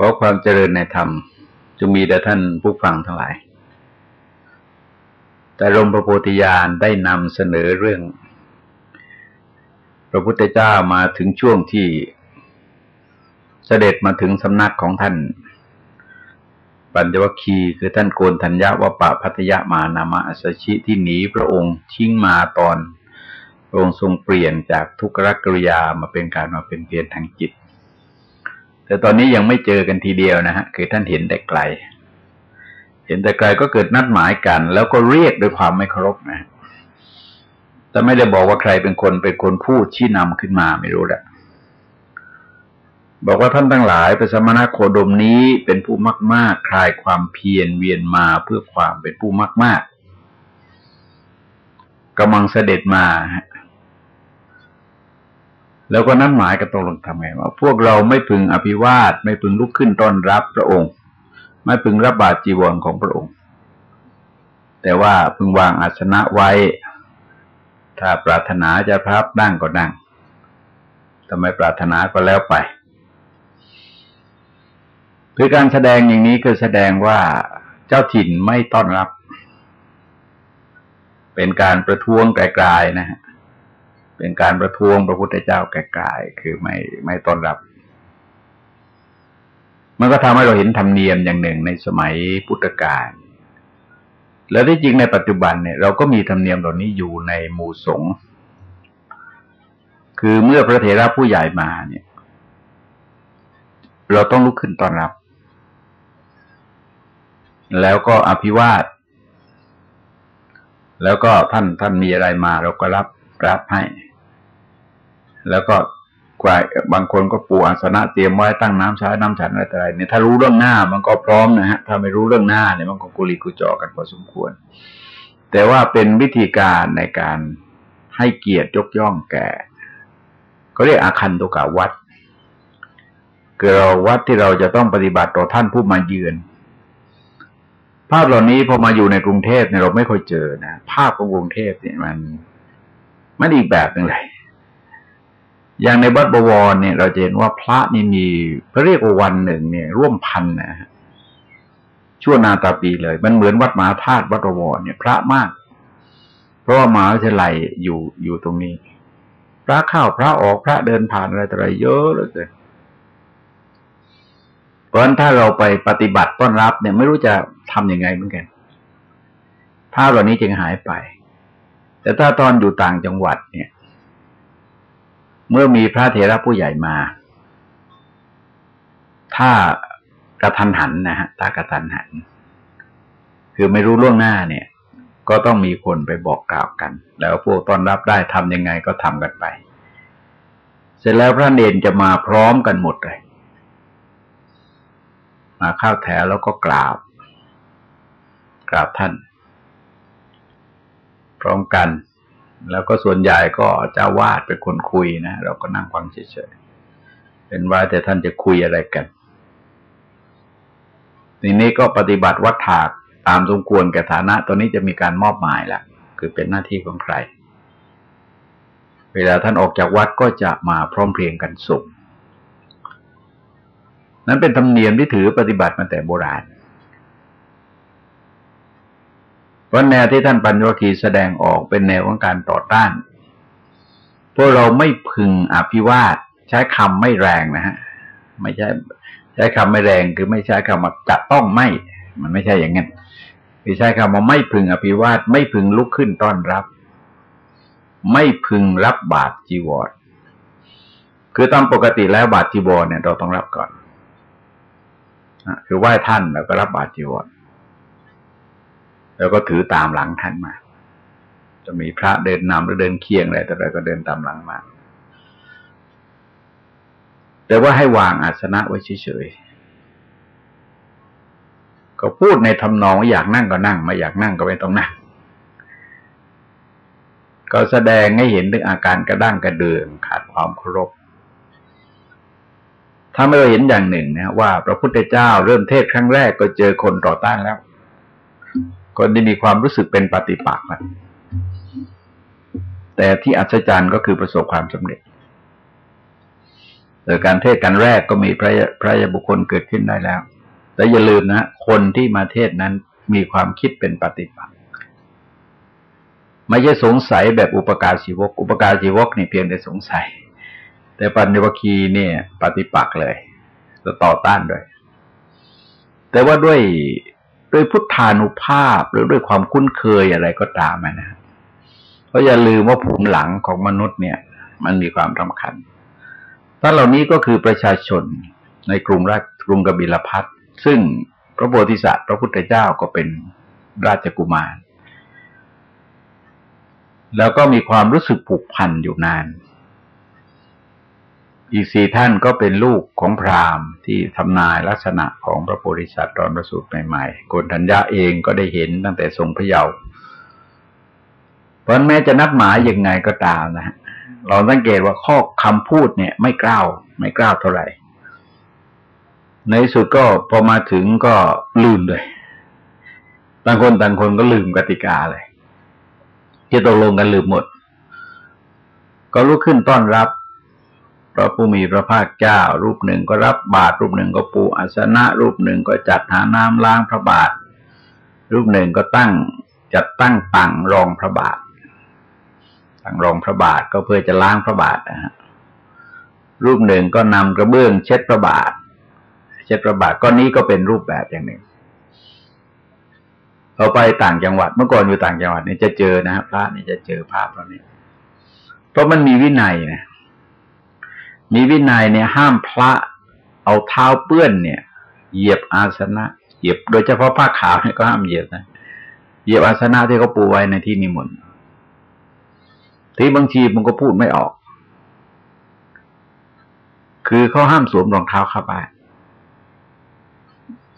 ขอความเจริญในธรรมจงมีแด่ท่านผู้ฟังทั้งหลาย แต่ลมพระโพธิญาณได้นำเสนอเรื่อง พระพุทธเจ้ามาถึงช่วงที่เสด็จมาถึงสำนักของท่าน ปัญจวัคคีย์คือท่านโกนธัญญาวปะพัทยามานามาอสชิที่หนีพระองค์ทิ้งมาตอนพระองค์ทรงเปลี่ยนจากทุกขกริยามาเป็นการมาเป็นเพียรทางจิต แต่ตอนนี้ยังไม่เจอกันทีเดียวนะฮะคือท่านเห็นแต่ไกล เห็นแต่ไกลก็เกิดนัดหมายกัน แล้วก็เรียกด้วยความไม่เคารพนะแต่ไม่ได้บอกว่าใครเป็นคนเป็นคนพูดชี้นำขึ้นมาไม่รู้แหละบอกว่าท่านทั้งหลายเป็นสมณะโคดมนี้เป็นผู้มากมากคลายความเพียรเวียนมาเพื่อความเป็นผู้มากมากกำลังเสด็จมา แล้วก็นั่นหมายกับตกลงทำไงว่าพวกเราไม่พึงอภิวาทไม่พึงลุกขึ้นต้อนรับพระองค์ ไม่พึงรับบาตรจีวรของพระองค์ แต่ว่าพึงวางอาสนะไว้ ถ้าปรารถนาจะพับนั่งก็นั่งถ้าไมปรารถนาก็แล้วไปคือการแสดงอย่างนี้คือแสดงว่าเจ้าถิ่นไม่ต้อนรับ เป็นการประท้วงไกลๆนะฮะ เป็นการประท้วงพระพุทธเจ้าแก่ๆคือไม่ไม่ต้อนรับ มันก็ทำให้เราเห็นธรรมเนียมอย่างหนึ่งในสมัยพุทธกาลแล้วที่จริงในปัจจุบันเนี่ยเราก็มีธรรมเนียมเหล่านี้อยู่ในหมู่สงฆ์คือเมื่อพระเถระผู้ใหญ่มาเนี่ย เราต้องลุกขึ้นต้อนรับ แล้วก็อภิวาท แล้วก็ท่านท่านมีอะไรมาเราก็รับรับให้ แล้วก็กวายบางคนก็ปูอาสนะเตรียมไว้ตั้งน้ำใช้น้ำฉันอะไรต่ออะไรเนี่ยถ้ารู้เรื่องหน้ามันก็พร้อมนะฮะถ้าไม่รู้เรื่องหน้าเนี่ยมันก็กุลีกุจอกันพอสมควร แต่ว่าเป็นวิธีการในการให้เกียรติยกย่องแก่ก็เรียกอาคันตุกาวัดคือเราวัดที่เราจะต้องปฏิบัติต่อท่านผู้มาเยือน ภาพเหล่านี้พอมาอยู่ในกรุงเทพเนี่ยเราไม่ค่อยเจอนะภาพของกรุงเทพเนี่ยมันมันอีกแบบหนึ่งเลย อย่างในวัดบวรเนี่ย เราจะเห็นว่าพระนี่มีพระเรียกว่าวันหนึ่งเนี่ย ร่วมพันนะฮะชั่วนาตาปีเลย มันเหมือนวัดมหาธาตุวัดบวรเนี่ย พระมาก เพราะว่ามหาวิทยาลัยอยู่อยู่ตรงนี้ พระเข้าพระออกพระเดินผ่านอะไรต่ออะไรเยอะเลย เพราะฉะนั้นถ้าเราไปปฏิบัติต้อนรับเนี่ยไม่รู้จะทํำยังไงเหมือนกันภาพเหล่านี้จึงหายไป แต่ถ้าตอนอยู่ต่างจังหวัดเนี่ย เมื่อมีพระเถระผู้ใหญ่มา ถ้ากระทันหันนะฮะถ้ากระทันหัน คือไม่รู้ล่วงหน้าเนี่ย ก็ต้องมีคนไปบอกกล่าวกัน แล้วพวกต้อนรับได้ทำยังไงก็ทำกันไป เสร็จแล้วพระเนนจะมาพร้อมกันหมดเลย มาเข้าแถวแล้วก็กราบ กราบท่าน พร้อมกัน แล้วก็ส่วนใหญ่ก็เจ้าวาดเป็นคนคุยนะเราก็นั่งฟังเฉยๆเป็นว่าแต่ท่านจะคุยอะไรกันทีนี้ก็ปฏิบัติวัดถากตามสมควรแก่ฐานะตอนนี้จะมีการมอบหมายแล้วคือเป็นหน้าที่ของใคร เวลาท่านออกจากวัดก็จะมาพร้อมเพรียงกันส่งนั้นเป็นธรรมเนียมที่ถือปฏิบัติมาแต่โบราณ เพราะแนวที่ท่านปัญญวคีแสดงออกเป็นแนวของการต่อต้าน พวกเราไม่พึงอภิวาทใช้คำไม่แรงนะฮะไม่ใช่ใช้คำไม่แรงคือไม่ใช้คำว่าจะต้องไม่ มันไม่ใช่อย่างนั้นคือใช้คำว่าไม่พึงอภิวาทไม่พึงลุกขึ้นต้อนรับ ไม่พึงรับบาตรจีวรคือตามปกติแล้วบาตรจีวรเนี่ย เราต้องรับก่อนคือไหว้ท่านแล้วก็รับบาตรจีวร แล้วก็ถือตามหลังท่านมา จะมีพระเดินนำหรือเดินเคียงอะไรแต่อะไรก็เดินตามหลังมา แต่ว่าให้วางอาสนะไว้เฉยๆ ก็พูดในทำนองว่อยากนั่งก็นั่ง ไม่อยากนั่งก็ไม่ต้องนั่ง ก็แสดงให้เห็นถึงอาการกระด้างกระเดืองขาดความเคารพถ้าไม่เราเห็นอย่างหนึ่งนะว่าพระพุทธเจ้าเริ่มเทศครั้งแรกก็เจอคนต่อต้านแล้ว คนที่มีความรู้สึกเป็นปฏิปักษ์นะแต่ที่อัศจรรย์ก็คือประสบความสำเร็จโดยการเทศกันแรกก็มีพระพระยาบุคคลเกิดขึ้นได้แล้ว แต่อย่าลืมนะ คนที่มาเทศนั้นมีความคิดเป็นปฏิปักษ์ไม่ใช่สงสัยแบบอุปการชีวก อุปการชีวกนี่เพียงแต่สงสัย แต่ปัญญวคีเนี่ย ปฏิปักษ์เลยจะต่อต้านด้วย แต่ว่าด้วย ด้วยพุทธานุภาพหรือด้วยความคุ้นเคยอะไรก็ตามนะเพราะอย่าลืมว่าภูมิหลังของมนุษย์เนี่ย มันมีความสำคัญท่านเหล่านี้ก็คือประชาชนในกรุงราชกรุงกบิลพัทซึ่งพระโพธิสัตว์พระพุทธเจ้าก็เป็นราชกุมาร แล้วก็มีความรู้สึกผูกพันอยู่นาน อีกสี่ท่านก็เป็นลูกของพราหมณ์ที่ทำนายลักษณะของพระโพธิสัตว์ตอนประสูติใหม่ๆโกนทัญญาเองก็ได้เห็นตั้งแต่ทรงพระเยาว์เพราะแม้จะนัดหมายยังไงก็ตามนะ เราสังเกตว่าข้อคำพูดเนี่ย ไม่กล้าวไม่กล้าวเท่าไหร่ ในสุดก็พอมาถึงก็ลืมเลยต่างคนต่างคนก็ลืมกติกาเลยที่ตกลงกันลืมหมด ก็ลุกขึ้นต้อนรับ ระผู้มีพระภาคเจ้า รูปหนึ่งก็รับบาตรรูปหนึ่งก็ปูอาสนะ รูปหนึ่งก็จัดหาน้ำล้างพระบาท รูปหนึ่งก็ตั้งจัดตั้งตังรองพระบาทตั้งรองพระบาทก็เพื่อจะล้างพระบาทนะฮะรูปหนึ่งก็นำกระเบื้องเช็ดพระบาท เช็ดพระบาทก็นี้ก็เป็นรูปแบบอย่างหนึ่งเราไปต่างจังหวัดเมื่อก่อนอยู่ต่างจังหวัดนี่จะเจอนะพระนี่จะเจอภาพเหล่านี้เพราะมันมีวินัยนะ มีวินัยเนี่ยห้ามพระเอาเท้าเปื้อนเนี่ย เหยียบอาสนะ เหยียบโดยเฉพาะผ้าขาวเนี่ยก็ห้ามเหยียบนะเหยียบอาสนะที่เขาปูไว้ในที่นิมนต์ที่บางทีมันก็พูดไม่ออก คือเขาห้ามสวมรองเท้าเข้าไป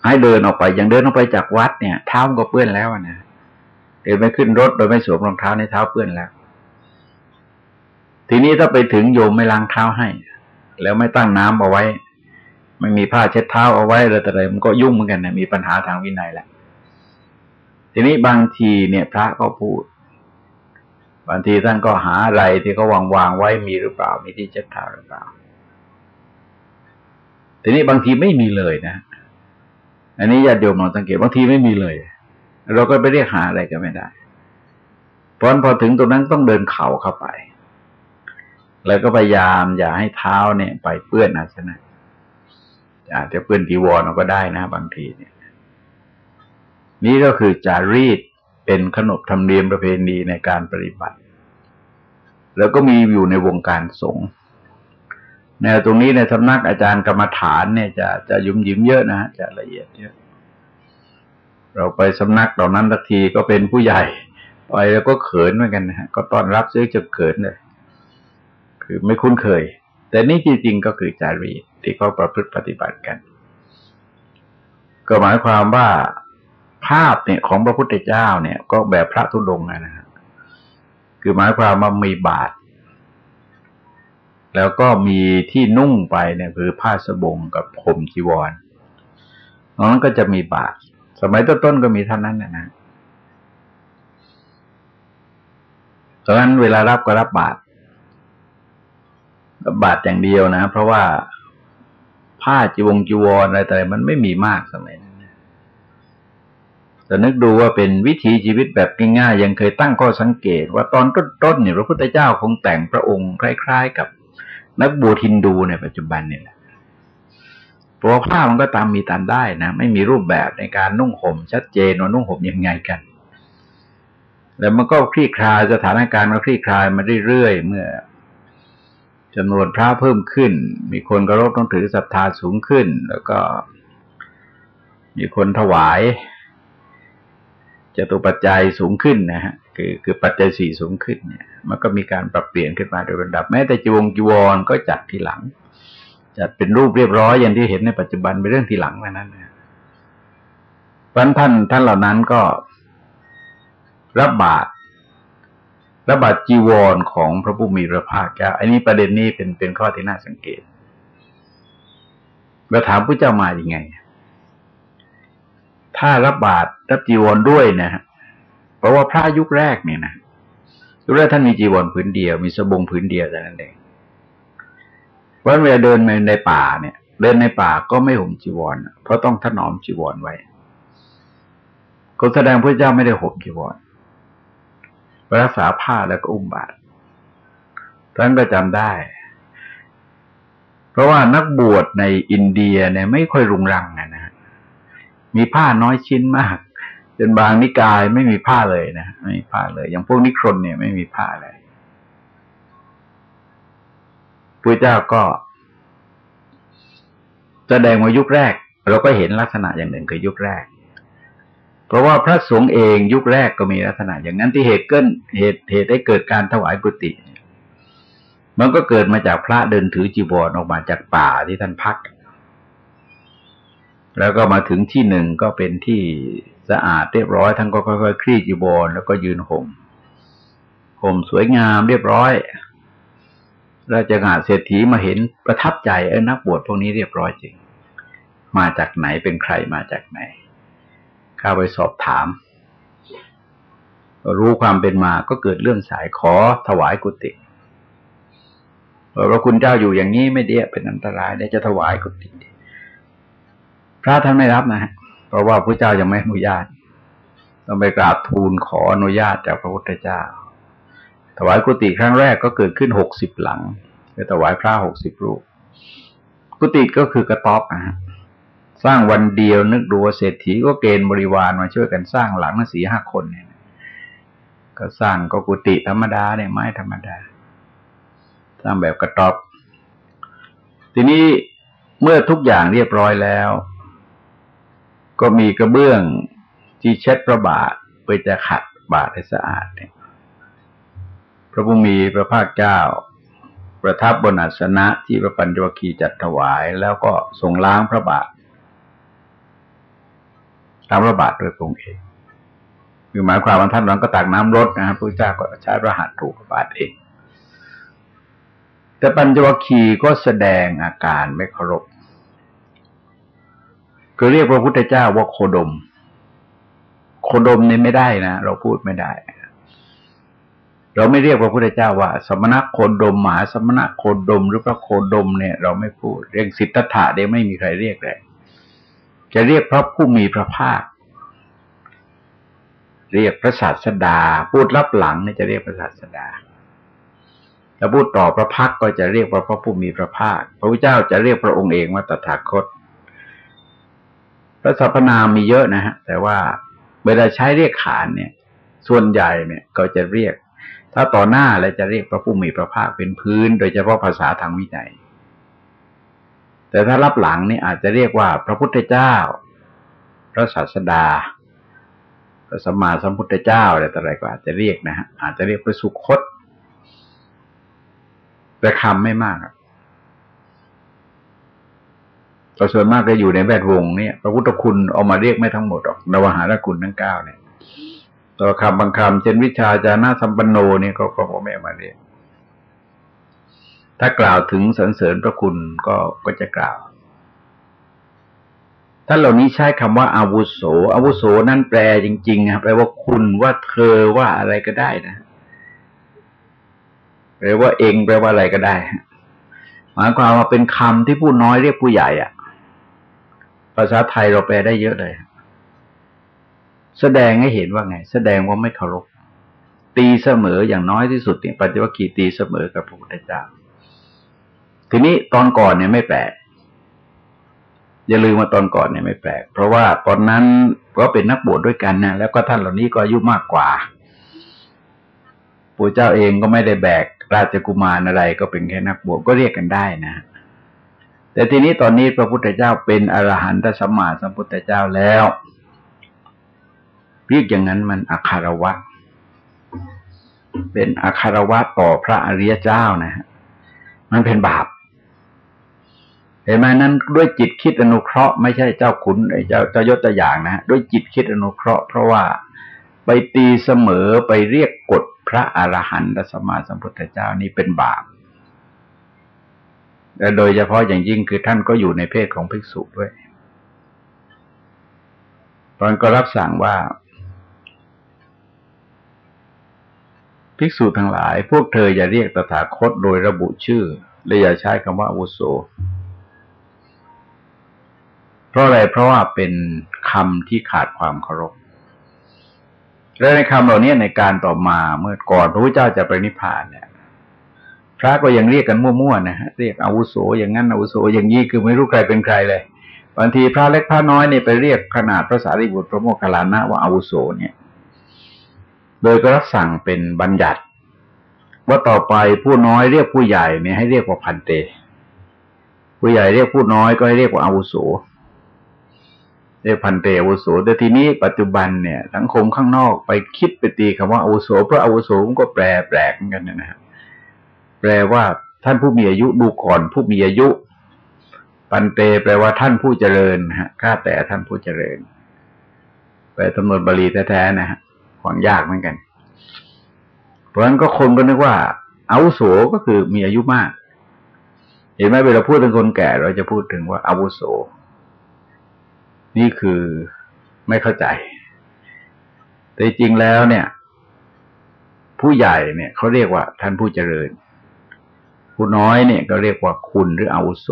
ให้เดินออกไปอย่างเดินออกไปจากวัดเนี่ยเท้ามันก็เปื้อนแล้วนะเดินไม่ขึ้นรถโดยไม่สวมรองเท้าในเท้าเปื้อนแล้ว ทีนี้ถ้าไปถึงโยมไม่ล้างเท้าให้ แล้วไม่ตั้งน้ำเอาไว้ ไม่มีผ้าเช็ดเท้าเอาไว้อะไรแต่ไรมันก็ยุ่งเหมือนกันนะมีปัญหาทางวินัยแหละทีนี้บางทีเนี่ย พระก็พูด บางทีท่านก็หาอะไรที่เขาวางวางไว้มีหรือเปล่า มีที่เช็ดเท้าหรือเปล่า ทีนี้บางทีไม่มีเลยนะอันนี้ญาติโยมลองสังเกตบางทีไม่มีเลย เราก็ไปเรียกหาอะไรก็ไม่ได้ เพราะพอถึงตรงนั้นต้องเดินเข่าเข้าไป แล้วก็พยายามอย่าให้เท้าเนี่ยไปเปื้อนอาสนะอาจจะเปื้อนทีวรเราก็ได้นะ บางทีเนี่ย นี่ก็คือจารีตเป็นขนบธรรมเนียมประเพณีในการปฏิบัติ แล้วก็มีอยู่ในวงการสงฆ์แนวตรงนี้ในสำนักอาจารย์กรรมฐานเนี่ยจะจะยุ่มยิ้มเยอะนะฮะจะละเอียดเยอะ เราไปสำนักเหล่านั้นทักทีก็เป็นผู้ใหญ่ไปแล้วก็เขินเหมือนกันนะฮะก็ต้อนรับซื้อจะเขินเลย คือไม่คุ้นเคย แต่นี่จริงๆก็คือจารีตที่เขาประพฤติปฏิบัติกัน ก็หมายความว่าภาพเนี่ยของพระพุทธเจ้าเนี่ย ก็แบบพระธุดงค์นะฮะคือหมายความว่ามีบาท แล้วก็มีที่นุ่งไปเนี่ยคือผ้าสบงกับผมจีวรนั้นก็จะมีบาท สมัยต้นๆก็มีเท่านั้นนะนะเพราะฉะนั้นเวลารับก็รับบาทรั บาทอย่างเดียวนะ เพราะว่าผ้าจีวงจีวรอะไรแต่มันไม่มีมากสมัยนั้นแต่นึกดูว่าเป็นวิถีชีวิตแบบง่ายๆยังเคยตั้งข้อสังเกต ว่าตอนต้นๆเนี่ยพระพุทธเจ้าคงแต่งพระองค์คล้าย ๆ กับนักบวชฮินดูในปัจจุบันเนี่ยแหละเพราะผ้ามันก็ตามมีตามได้นะไม่มีรูปแบบในการนุ่งห่มชัดเจนว่านุ่งห่มยังไงกัน แล้วมันก็คลี่คลายสถานการณ์มันคลี่คลายมาเรื่อยๆเมื่อ จำนวนพระเพิ่มขึ้น มีคนกระรบต้องถือศรัทธาสูงขึ้น แล้วก็ มีคนถวายจตุปัจจัยสูงขึ้นนะฮะคือคือปัจจัยสี่สูงขึ้นเนี่ย มันก็มีการปรับเปลี่ยนขึ้นมาโดยลำดับ แม้แต่จีวงจีวรก็จัดทีหลัง จัดเป็นรูปเรียบร้อยอย่างที่เห็นในปัจจุบันเป็นเรื่องทีหลังนั้นนะเพราะท่านท่านเหล่านั้นก็รับบาตร รับบาตรจีวรของพระผู้มีพระภาคเจ้าอันนี้ประเด็นนี้เป็นเป็นข้อที่น่าสังเกตเราถามพระเจ้ามาอย่างไง ถ้ารับบาตรรับจีวรด้วยนะฮะเพราะว่าพระยุคแรกเนี่ยนะยุคแรกท่านมีจีวรผืนเดียว มีสบงผืนเดียวแต่นั้นเองเพราะเวลาเดินในป่าเนี่ย เดินในป่าก็ไม่ห่มจีวร เพราะต้องถนอมจีวรไว้ก็แสดงพระเจ้าไม่ได้ห่มจีวร รักษาผ้าแล้วก็อุ้มบาตรท่านก็จำได้ เพราะว่านักบวชในอินเดียเนี่ยไม่ค่อยรุงรังนะมีผ้าน้อยชิ้นมากจนบางนิกายไม่มีผ้าเลยนะไม่มีผ้าเลย อย่างพวกนิครนเนี่ยไม่มีผ้าเลยพระเจ้าก็แสดงว่ายุคแรก เราก็เห็นลักษณะอย่างหนึ่งคือยุคแรก เพราะว่าพระสงฆ์เองยุคแรกก็มีลักษณะ อย่างนั้นที่เหตุเกิดเหตุเหตุให้เกิดการถวายกุฏิมันก็เกิดมาจากพระเดินถือจีวรออกมาจากป่าที่ท่านพัก แล้วก็มาถึงที่หนึ่งก็เป็นที่สะอาดเรียบร้อยท่านก็ค่อยๆคลี่จีวรแล้วก็ยืนห่มห่มสวยงามเรียบร้อยราชกาเศรษฐีมาเห็นประทับใจเอ้นักบวชพวกนี้เรียบร้อยจริง มาจากไหนเป็นใครมาจากไหน เข้าไปสอบถาม รู้ความเป็นมาก็เกิดเรื่องสายขอถวายกุฏิพระคุณเจ้าอยู่อย่างนี้ไม่ดีเป็นอันตรายได้จะถวายกุฏิพระท่านไม่รับนะฮะเพราะว่าพระเจ้ายังไม่อนุญาตต้องไปกราบทูลขออนุญาตจากพระพุทธเจ้า ถวายกุฏิครั้งแรกก็เกิดขึ้นหกสิบหลังไปถวายพระหกสิบรูป กุฏิก็คือกระต๊อบนะฮะ สร้างวันเดียวนึกดูว่าเศรษฐีก็เกณฑ์บริวารมาช่วยกันสร้างหลังละสี่ห้าคนเนี่ย ก็สร้างก็กุฏิธรรมดาเนี่ยไม้ธรรมดา สร้างแบบกระต๊อบ ทีนี้เมื่อทุกอย่างเรียบร้อยแล้ว ก็มีกระเบื้องที่เช็ดพระบาทเพื่อจะขัดบาทให้สะอาดเนี่ย พระผู้มีพระภาคเจ้า ประทับบนอาสนะที่พระปัญจวัคคีย์จัดถวาย แล้วก็ทรงล้างพระบาท ล้างพระบาทโดยพระองค์เองคือหมายความว่าท่านนั้นก็ตักน้ำรดนะครับพระเจ้าก็ใช้พระหัตถ์ถูกระบาทเอง แต่ปัญจวัคคีย์ก็แสดงอาการไม่เคารพคือเรียกพระพุทธเจ้าว่าโคดม โคดมนี่ไม่ได้นะเราพูดไม่ได้ เราไม่เรียกพระพุทธเจ้าว่า สมณะโคดมหมาสมณะโคดม หรือพระโคดมเนี่ย เราไม่พูด เรียกสิทธัตถะเดี๋ยวไม่มีใครเรียกเลย จะเรียกพระผู้มีพระภาค เรียกพระศาสดา พูดรับหลังนี่จะเรียกพระศาสดาถ้าพูดต่อพระพักก็จะเรียกว่าพระผู้มีพระภาค พระพุทธเจ้าจะเรียกพระองค์เองว่าตถาคต พระสัพพนามมีเยอะนะฮะ แต่ว่าเวลาใช้เรียกขานเนี่ย ส่วนใหญ่เนี่ยก็จะเรียก ถ้าต่อหน้าแล้วจะเรียกพระผู้มีพระภาคเป็นพื้น โดยเฉพาะภาษาทางวิจัย แต่ถ้ารับหลังนี่อาจจะเรียกว่าพระพุทธเจ้า พระศาสดา พระสัมมาสัมพุทธเจ้าอะไรต่ออะไรก็อาจจะเรียกนะฮะอาจจะเรียกพระสุคตแต่คำไม่มากต่ส่วนมากก็อยู่ในแวดวงเนี่ยพระพุทธคุณเอามาเรียกไม่ทั้งหมดหรอกนวหารคุณทั้งเก้าเนี่ยต่อคำบางคำเช่นวิชาจานาสัมปันโนนี่ก็ก็ไม่มาเรียก ถ้ากล่าวถึงสรรเสริญพระคุณก็ก็จะกล่าว ท่านเหล่านี้ใช้คำว่าอาวุโสอาวุโสนั่นแปลจริงๆครับแปลว่าคุณว่าเธอว่าอะไรก็ได้นะแปลว่าเองแปลว่าอะไรก็ได้หมายความว่าเป็นคำที่ผู้น้อยเรียกผู้ใหญ่อะภาษาไทยเราแปลได้เยอะเลย แสดงให้เห็นว่าไง แสดงว่าไม่เคารพตีเสมออย่างน้อยที่สุดเนี่ยปัจจุบันขีตีเสมอกับพระพุทธเจ้า ทีนี้ตอนก่อนเนี่ยไม่แปลก อย่าลืมว่าตอนก่อนเนี่ยไม่แปลก เพราะว่าตอนนั้นก็เป็นนักบวชดด้วยกันนะแล้วก็ท่านเหล่านี้ก็อายุมากกว่าปู่เจ้าเองก็ไม่ได้แบกราชกุมารอะไรก็เป็นแค่นักบวชก็เรียกกันได้นะ แต่ทีนี้ตอนนี้พระพุทธเจ้าเป็นอรหันตสัมมาสัมพุทธเจ้าแล้วเรียกอย่างนั้นมันอาคารวะ เป็นอาคารวะต่อพระอริยเจ้านะฮะมันเป็นบาป ห็นไหมนั้นด้วยจิตคิดอนุเคราะห์ไม่ใช่เจ้าขุนเจ้าเจ้ายศตัวอย่างนะ ด้วยจิตคิดอนุเคราะห์เพราะว่าไปตีเสมอไปเรียกกฎพระอรหันตสมมาสัมพุทธเจ้านี่เป็นบาปและโดยเฉพาะอย่างยิ่งคือท่านก็อยู่ในเพศของภิกษุด้วยตอนก็รับสั่งว่า ภิกษุทั้งหลาย พวกเธออย่าเรียกตถาคตโดยระบุชื่อเลยอย่าใช้คำว่าอาวุโส เพราะอะไรเพราะว่าเป็นคำที่ขาดความเคารพและในคำเหล่านี้ในการต่อมาเมื่อก่อนพระพุทธเจ้าจะไปนิพพานเนี่ยพระก็ยังเรียกกันมั่วๆนะฮะเรียกอาวุโสอย่างนั้นอาวุโสอย่างนี้คือไม่รู้ใครเป็นใครเลยบางทีพระเล็กพระน้อยเนี่ยไปเรียกขนาดพระสารีบุตรพระโมคคัลลานะว่าอาวุโสเนี่ย โดยก็รับสั่งเป็นบัญญัติ ว่าต่อไปผู้น้อยเรียกผู้ใหญ่เนี่ยให้เรียกว่าพันเต ผู้ใหญ่เรียกผู้น้อยก็ให้เรียกว่าอาวุโส เรียกพันเตอาวุโสแต่ทีนี้ปัจจุบันเนี่ยสังคมข้างนอกไปคิดไปตีคำว่าอาวุโสเพราะอาวุโสมันก็แปลแปลกเหมือนกันนะครับแปลว่าท่านผู้มีอายุดูก่อนผู้มีอายุ ปันเต แปลว่าท่านผู้เจริญฮะข้าแต่ท่านผู้เจริญแปลตำนวนบาลีแท้ๆนะฮะความยากเหมือนกัน เพราะฉะนั้นก็คนก็นึกว่าอาวุโสก็คือมีอายุมาก เห็นไหมเวลาพูดถึงคนแก่เราจะพูดถึงว่าอาวุโส นี่คือไม่เข้าใจ แต่จริงแล้วเนี่ย ผู้ใหญ่เนี่ยเขาเรียกว่าท่านผู้เจริญ ผู้น้อยเนี่ยก็เรียกว่าคุณหรืออาวุโส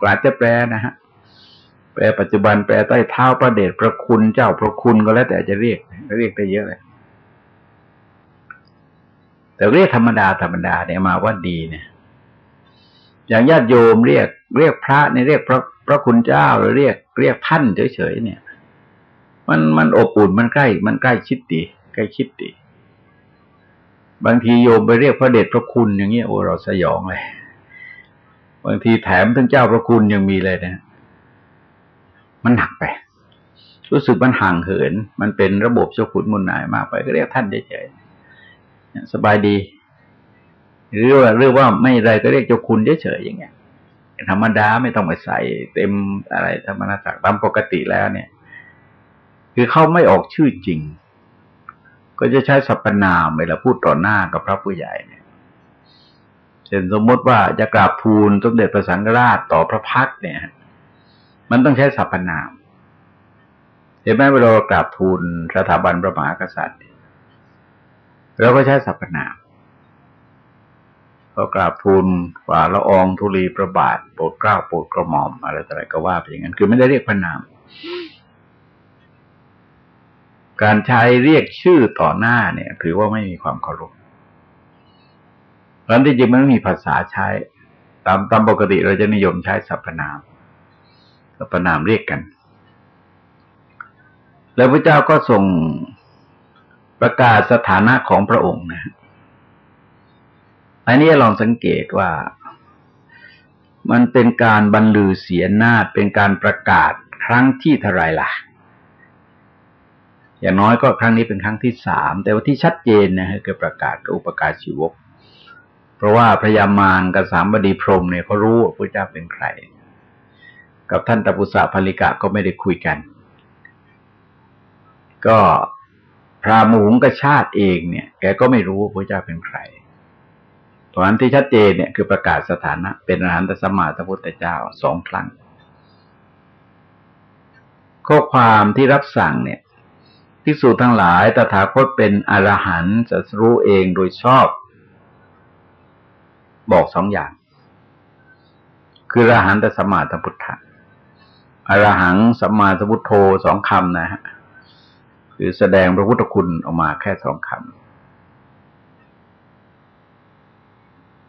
กลาจะแปลนะฮะแปลปัจจุบันแปลใต้เท้าประเดชพระคุณเจ้าพระคุณก็แล้วแต่จะเรียกเรียกได้เยอะเลยแต่เรียกธรรมดาธรรมดาเนี่ยมาว่าดีเนี่ย อย่างญาติโยมเรียก เรียกพระเนี่ยเรียกพระ ระคุณเจ้าหรือเรียกเรียกท่านเฉยๆเนี่ย มันมันอบอุ่นมันใกล้ มันใกล้ชิดดีใกล้ชิดดีบางทีโยมไปเรียกพระเดชพระคุณอย่างเงี้ยโอ้เราสยองเลยบางทีแถมทั้งเจ้าพระคุณยังมีเลยนะมันหนักไป รู้สึกมันห่างเหิน มันเป็นระบบเจ้าขุนมุนนายมากไปก็เรียกท่านเฉยๆสบายดี หรือว่าเรียกว่าไม่ไรก็เรียกเจ้าคุณเฉยๆอย่างเงี้ย ธรรมดาไม่ต้องไปใส่เต็มอะไรธรรมนาจักตามปกติแล้วเนี่ย คือเขาไม่ออกชื่อจริง ก็จะใช้สรรพนามเวลาพูดต่อหน้ากับพระผู้ใหญ่เนี่ยเช่นสมมติว่าจะกราบทูลสมเด็จพระสังฆราชต่อพระพักเนี่ย มันต้องใช้สรรพนามเห็นไหมเวลากราบทูลสถาบันพระมหากษัตริย์เราก็ใช้สรรพนาม ก็กราบทูลฝ่าละอองธุลีประบาทโปรดเกล้าโปรดกระหม่อมอะไรต่ออะไรก็ว่าไปอย่างนั้น คือไม่ได้เรียกพระนาม การใช้เรียกชื่อต่อหน้าเนี่ย ถือว่าไม่มีความเคารพเพราะที่จริงมันม่มีภาษาใช้ ตามตามปกติเราจะนิยมใช้สรรพนามสรรพนามเรียกกัน แล้วพระเจ้าก็ทรงประกาศสถานะของพระองค์นะ อันนี้ลองสังเกตว่า มันเป็นการบรรลือเสียนาฏเป็นการประกาศครั้งที่เท่าไรล่ะ อย่างน้อยก็ครั้งนี้เป็นครั้งที่สาม แต่ว่าที่ชัดเจนนะฮะคือประกาศกับอุปการชีวก เพราะว่าพระยามารกับสามบดีพรมเนี่ยเขารู้ว่าพระเจ้าเป็นใคร กับท่านตปุษะภริกะก็ไม่ได้คุยกัน ก็พระมหุงกชาติเองเนี่ย แกก็ไม่รู้ว่าพระเจ้าเป็นใคร เพรานั้นที่ชัดเจนเนี่ยคือประกาศสถานะ เป็นอรหันตสมมาสัพพุทธเจ้าสองครั้ง ข้อความที่รับสั่งเนี่ยที่สูทั้งหลายตถาคตเป็นอรหันต์จะรู้เองโดยชอบ บอกสองอย่าง คืออรหันตสมมาสัพพุทธะอรหังสัมมาสัพพุทโธสองคำนะฮะคือแสดงพระพุทธคุณออกมาแค่สองคำ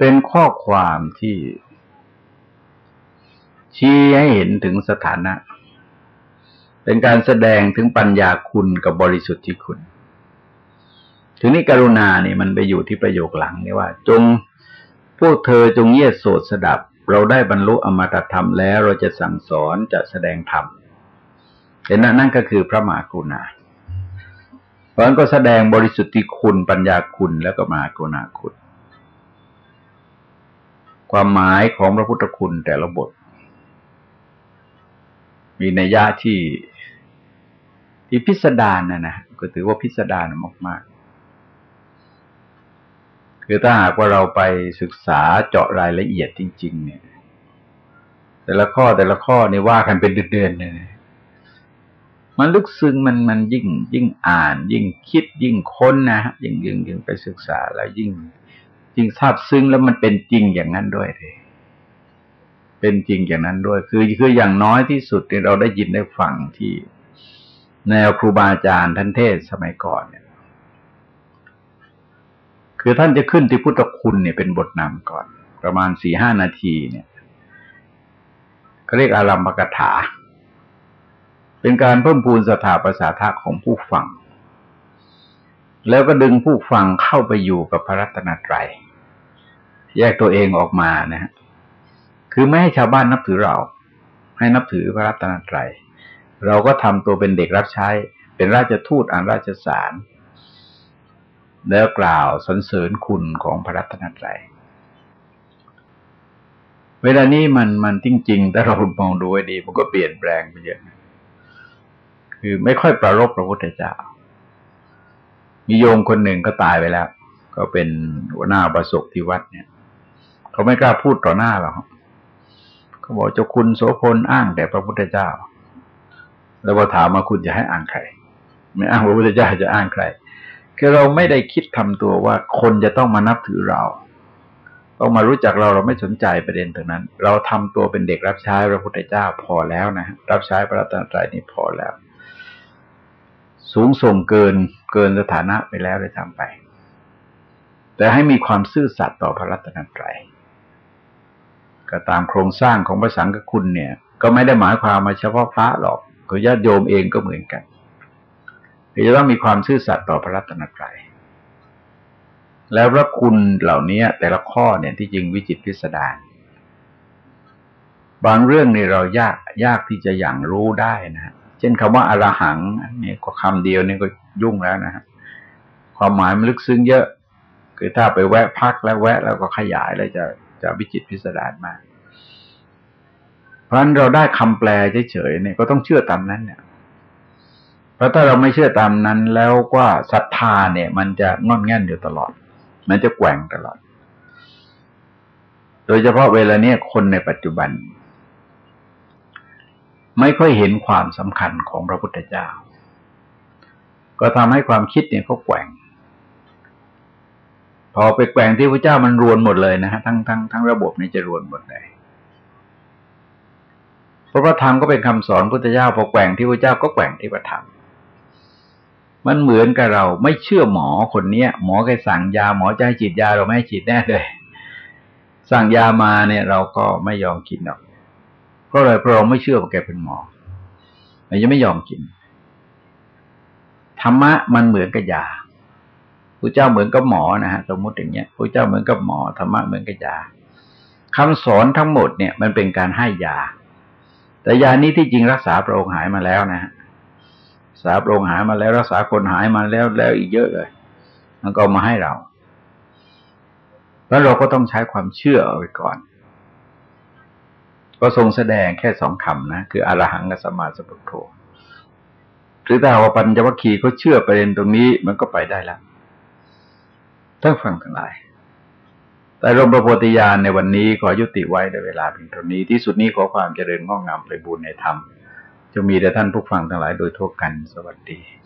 เป็นข้อความที่ ชี้ให้เห็นถึงสถานะ เป็นการแสดงถึงปัญญาคุณกับบริสุทธิ์ที่คุณทีนี้กรุณาเนี่ยมันไปอยู่ที่ประโยคหลังนี่ว่า จงพวกเธอจงเยียดโสดสดับ เราได้บรรลุอมตะธรรมแล้วเราจะสั่งสอนจะแสดงธรรมเห็นนั่นนั่นก็คือพระมหากรุณาเพราะนั้นก็แสดงบริสุทธิคุณปัญญาคุณแล้วก็มหากรุณาคุณ ความหมายของพระพุทธคุณแต่ละบท มีนัยยะที่ที่พิสดารนะนะก็ถือว่าพิสดารมาก ๆ คือถ้าหากว่าเราไปศึกษาเจาะรายละเอียดจริง ๆ เนี่ย แต่ละข้อแต่ละข้อนี่ว่ากันเป็นเดือนๆเลยมันลึกซึ้งมันมันยิ่ง ยิ่งอ่าน ยิ่งคิดยิ่งค้นนะฮะยิ่งยิ่งยิ่งไปศึกษาแล้วยิ่ง จริงทราบซึ้งแล้วมันเป็นจริงอย่างนั้นด้วยเลยเป็นจริงอย่างนั้นด้วย คือคืออย่างน้อยที่สุดที่เราได้ยินได้ฟังที่แนวครูบาอาจารย์ท่านเทศสมัยก่อนเนี่ย คือท่านจะขึ้นที่พุทธคุณเนี่ยเป็นบทนำก่อน ประมาณสี่ห้านาทีเนี่ยเขาเรียกอารัมภกถา เป็นการเพิ่มพูนสถาปัสาทะของผู้ฟัง แล้วก็ดึงผู้ฟังเข้าไปอยู่กับพระรัตนตรัย แยกตัวเองออกมานะฮะคือไม่ให้ชาวบ้านนับถือเรา ให้นับถือพระรัตนตรัย เราก็ทำตัวเป็นเด็กรับใช้ เป็นราชทูตอ่านราชสารแล้วกล่าวสรรเสริญคุณของพระรัตนตรัย เวลานี้มันมันจริงๆถ้าเรามองดูให้ดี มันก็เปลี่ยนแปลงไปเยอะ คือไม่ค่อยประรบพระพุทธเจ้า มีโยมคนหนึ่งก็ตายไปแล้ว ก็เป็นหัวหน้าประสบที่วัดเนี่ย เขาไม่กล้าพูดต่อหน้าหรอกเขาบอกเจ้าคุณโสพลอ้างแต่พระพุทธเจ้า แล้วพอถามมาคุณจะให้อ้างใคร ไม่อ้างพระพุทธเจ้าจะอ้างใครคือเราไม่ได้คิดทำตัวว่าคนจะต้องมานับถือเราต้องมารู้จักเราเราไม่สนใจประเด็นตรงนั้น เราทำตัวเป็นเด็กรับใช้พระพุทธเจ้าพอแล้วนะรับใช้พระรัตนตรัยนี่พอแล้ว สูงส่งเกินเกินสถานะไปแล้วเลยทำไป แต่ให้มีความซื่อสัตย์ต่อพระรัตนตรัยก็ตามโครงสร้างของพระสังฆคุณเนี่ย ก็ไม่ได้หมายความมาเฉพาะพระหรอกคือญาติโยมเองก็เหมือนกันจะต้องมีความซื่อสัตย์ต่อพระรัตนตรัยแล้วพระคุณเหล่านี้แต่ละข้อเนี่ยที่จริงวิจิตพิสดารบางเรื่องในเรายากยากที่จะอย่างรู้ได้นะฮะ เช่นคำว่าอารหังนี่ก็คำเดียวนี่ก็ยุ่งแล้วนะฮะความหมายมันลึกซึ้งเยอะ คือถ้าไปแวะพักแล้วแวะ แล้วก็ขยายแล้วจะจะวิจิตพิสดารมาก เพราะฉะนั้นเราได้คำแปลเฉยๆเนี่ยก็ต้องเชื่อตามนั้นเนี่ย เพราะถ้าเราไม่เชื่อตามนั้นแล้วก็ศรัทธาเนี่ย มันจะงอนแง่นอยู่ตลอด มันจะแกว่งตลอด โดยเฉพาะเวลาเนี้ยคนในปัจจุบัน ไม่ค่อยเห็นความสำคัญของพระพุทธเจ้า ก็ทำให้ความคิดเนี่ยเขาแกว่ง พอไปแกว่งที่พระเจ้ามันรวนหมดเลยนะฮะทั้งทั้งทั้งระบบนี่จะรวนหมดเลยเพราะพระธรรมก็เป็นคำสอนพุทธเจ้าพอแกว่งที่พระเจ้าก็แกว่งที่พระธรรมมันเหมือนกับเราไม่เชื่อหมอคนเนี้ย หมอแค่สั่งยาหมอจะให้ฉีดยาเราไม่ให้ฉีดแน่เลย สั่งยามาเนี่ยเราก็ไม่ยอมกินหรอก เพราะอะไรเพราะเราไม่เชื่อว่าแกเป็นหมอเราจะไม่ยอมกิน ธรรมะมันเหมือนกับยาพระเจ้าเหมือนกับหมอนะฮะสมมติอย่างเงี้ยพระเจ้าเหมือนกับหมอธรรมะเหมือนกับยาคำสอนทั้งหมดเนี่ยมันเป็นการให้ยา แต่ยานี้ที่จริงรักษาโรคหายมาแล้วนะฮะรักษาโรคหายมาแล้ว รักษาคนหายมาแล้วแล้วอีกเยอะเลย มันก็มาให้เรา แล้วเราก็ต้องใช้ความเชื่อเอาไว้ก่อน ก็ทรงแสดงแค่สองคำนะ คืออรหังกับสมาสัพพุทโธหรือถ้าว่าปัญจวัคคีย์เขาเชื่อประเด็นตรงนี้มันก็ไปได้แล้วท่านฟังทั้งหลาย แต่รมประโพธิญาณในวันนี้ขอยุติไว้ในเวลาเพียงเท่านี้ที่สุดนี้ขอความเจริญงอกงามไปบูรณนธรรมจะมีแด่ท่านผู้ฟังทั้งหลายโดยทั่วกันสวัสดี